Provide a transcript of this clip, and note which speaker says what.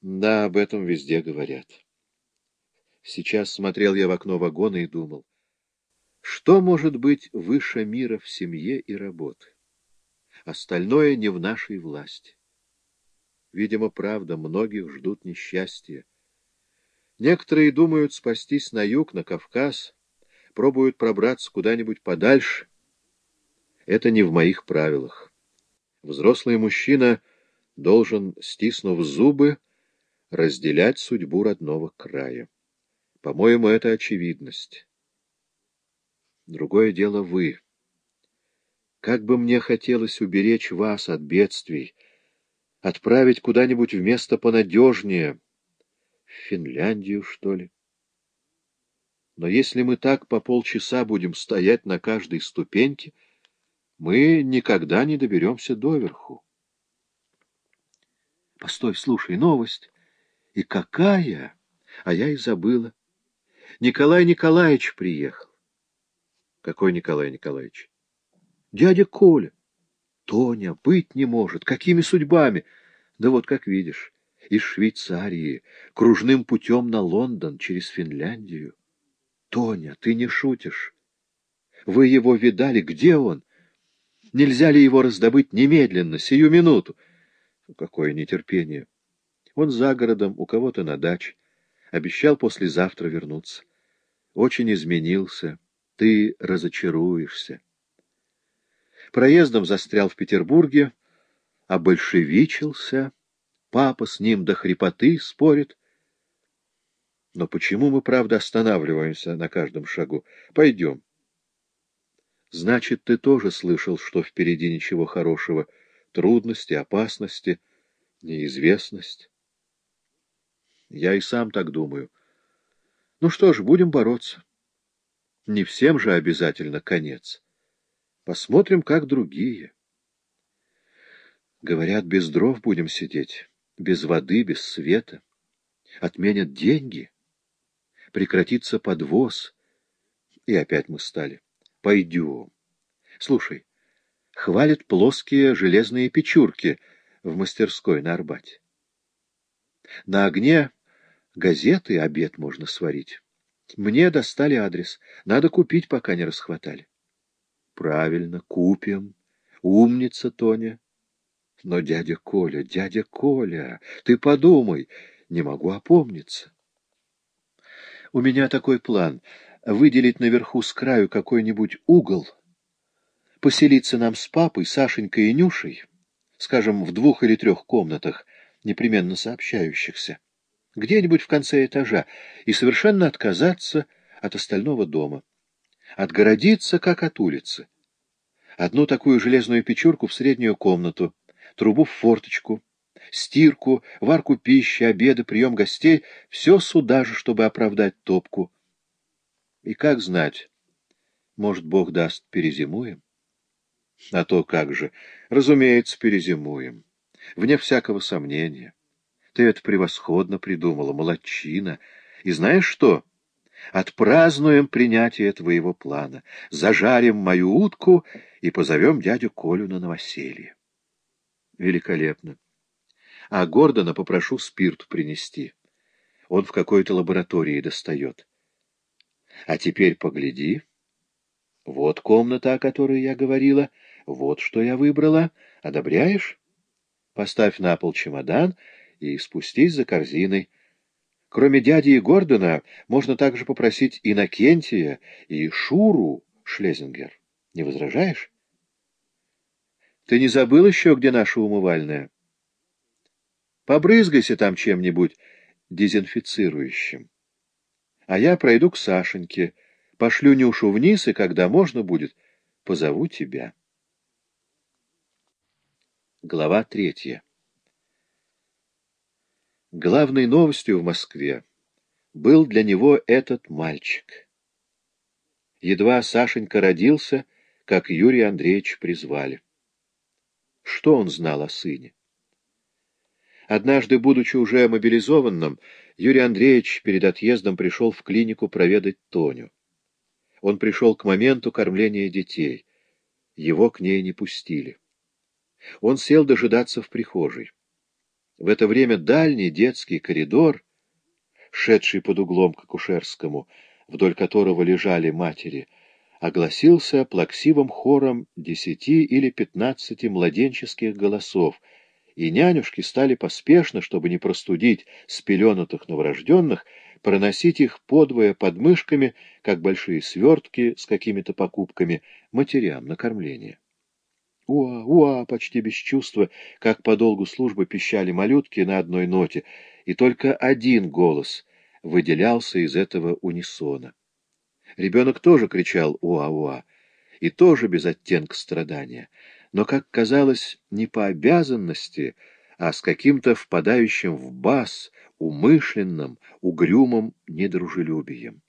Speaker 1: Да, об этом везде говорят. Сейчас смотрел я в окно вагона и думал, что может быть выше мира в семье и работы? Остальное не в нашей власти. Видимо, правда, многих ждут несчастья. Некоторые думают спастись на юг, на Кавказ, пробуют пробраться куда-нибудь подальше. Это не в моих правилах. Взрослый мужчина должен, стиснув зубы, разделять судьбу родного края. По-моему, это очевидность. Другое дело вы. Как бы мне хотелось уберечь вас от бедствий, отправить куда-нибудь в место понадежнее, в Финляндию, что ли. Но если мы так по полчаса будем стоять на каждой ступеньке, мы никогда не доберемся доверху. Постой, слушай, новость. И какая? А я и забыла. Николай Николаевич приехал. Какой Николай Николаевич? Дядя Коля. Тоня, быть не может. Какими судьбами? Да вот, как видишь, из Швейцарии, кружным путем на Лондон, через Финляндию. Тоня, ты не шутишь. Вы его видали? Где он? Нельзя ли его раздобыть немедленно, сию минуту? Какое нетерпение! Он за городом, у кого-то на даче. Обещал послезавтра вернуться. Очень изменился. Ты разочаруешься. Проездом застрял в Петербурге, обольшевичился. Папа с ним до хрипоты спорит. Но почему мы, правда, останавливаемся на каждом шагу? Пойдем. Значит, ты тоже слышал, что впереди ничего хорошего. Трудности, опасности, неизвестность. Я и сам так думаю. Ну что ж, будем бороться. Не всем же обязательно конец. Посмотрим, как другие. Говорят, без дров будем сидеть, без воды, без света. Отменят деньги. Прекратится подвоз. И опять мы стали. Пойдем. Слушай, хвалят плоские железные печурки в мастерской на Арбате. На огне газеты обед можно сварить. Мне достали адрес. Надо купить, пока не расхватали. Правильно, купим. Умница, Тоня. Но дядя Коля, дядя Коля, ты подумай, не могу опомниться. У меня такой план — выделить наверху с краю какой-нибудь угол, поселиться нам с папой, Сашенькой и Нюшей, скажем, в двух или трех комнатах, непременно сообщающихся где-нибудь в конце этажа, и совершенно отказаться от остального дома. Отгородиться, как от улицы. Одну такую железную печурку в среднюю комнату, трубу в форточку, стирку, варку пищи, обеды, прием гостей — все сюда же, чтобы оправдать топку. И как знать, может, Бог даст, перезимуем? А то как же, разумеется, перезимуем, вне всякого сомнения. Ты это превосходно придумала, молодчина. И знаешь что? Отпразднуем принятие твоего плана, зажарим мою утку и позовем дядю Колю на новоселье. Великолепно. А Гордона попрошу спирт принести. Он в какой-то лаборатории достает. А теперь погляди. Вот комната, о которой я говорила. Вот что я выбрала. Одобряешь? Поставь на пол чемодан и спустись за корзиной. Кроме дяди и Гордона, можно также попросить Иннокентия и Шуру Шлезингер. Не возражаешь? Ты не забыл еще, где наша умывальная? Побрызгайся там чем-нибудь дезинфицирующим. А я пройду к Сашеньке, пошлю Нюшу вниз, и когда можно будет, позову тебя. Глава третья Главной новостью в Москве был для него этот мальчик. Едва Сашенька родился, как Юрий Андреевич призвали. Что он знал о сыне? Однажды, будучи уже мобилизованным, Юрий Андреевич перед отъездом пришел в клинику проведать Тоню. Он пришел к моменту кормления детей. Его к ней не пустили. Он сел дожидаться в прихожей. В это время дальний детский коридор, шедший под углом к акушерскому, вдоль которого лежали матери, огласился плаксивым хором десяти или пятнадцати младенческих голосов, и нянюшки стали поспешно, чтобы не простудить спеленутых новорожденных, проносить их подвое под мышками, как большие свертки с какими-то покупками, матерям на кормление. «Уа, уа!» почти без чувства, как по долгу службы пищали малютки на одной ноте, и только один голос выделялся из этого унисона. Ребенок тоже кричал «Уа-уа!» и тоже без оттенка страдания, но, как казалось, не по обязанности, а с каким-то впадающим в бас, умышленным, угрюмым недружелюбием.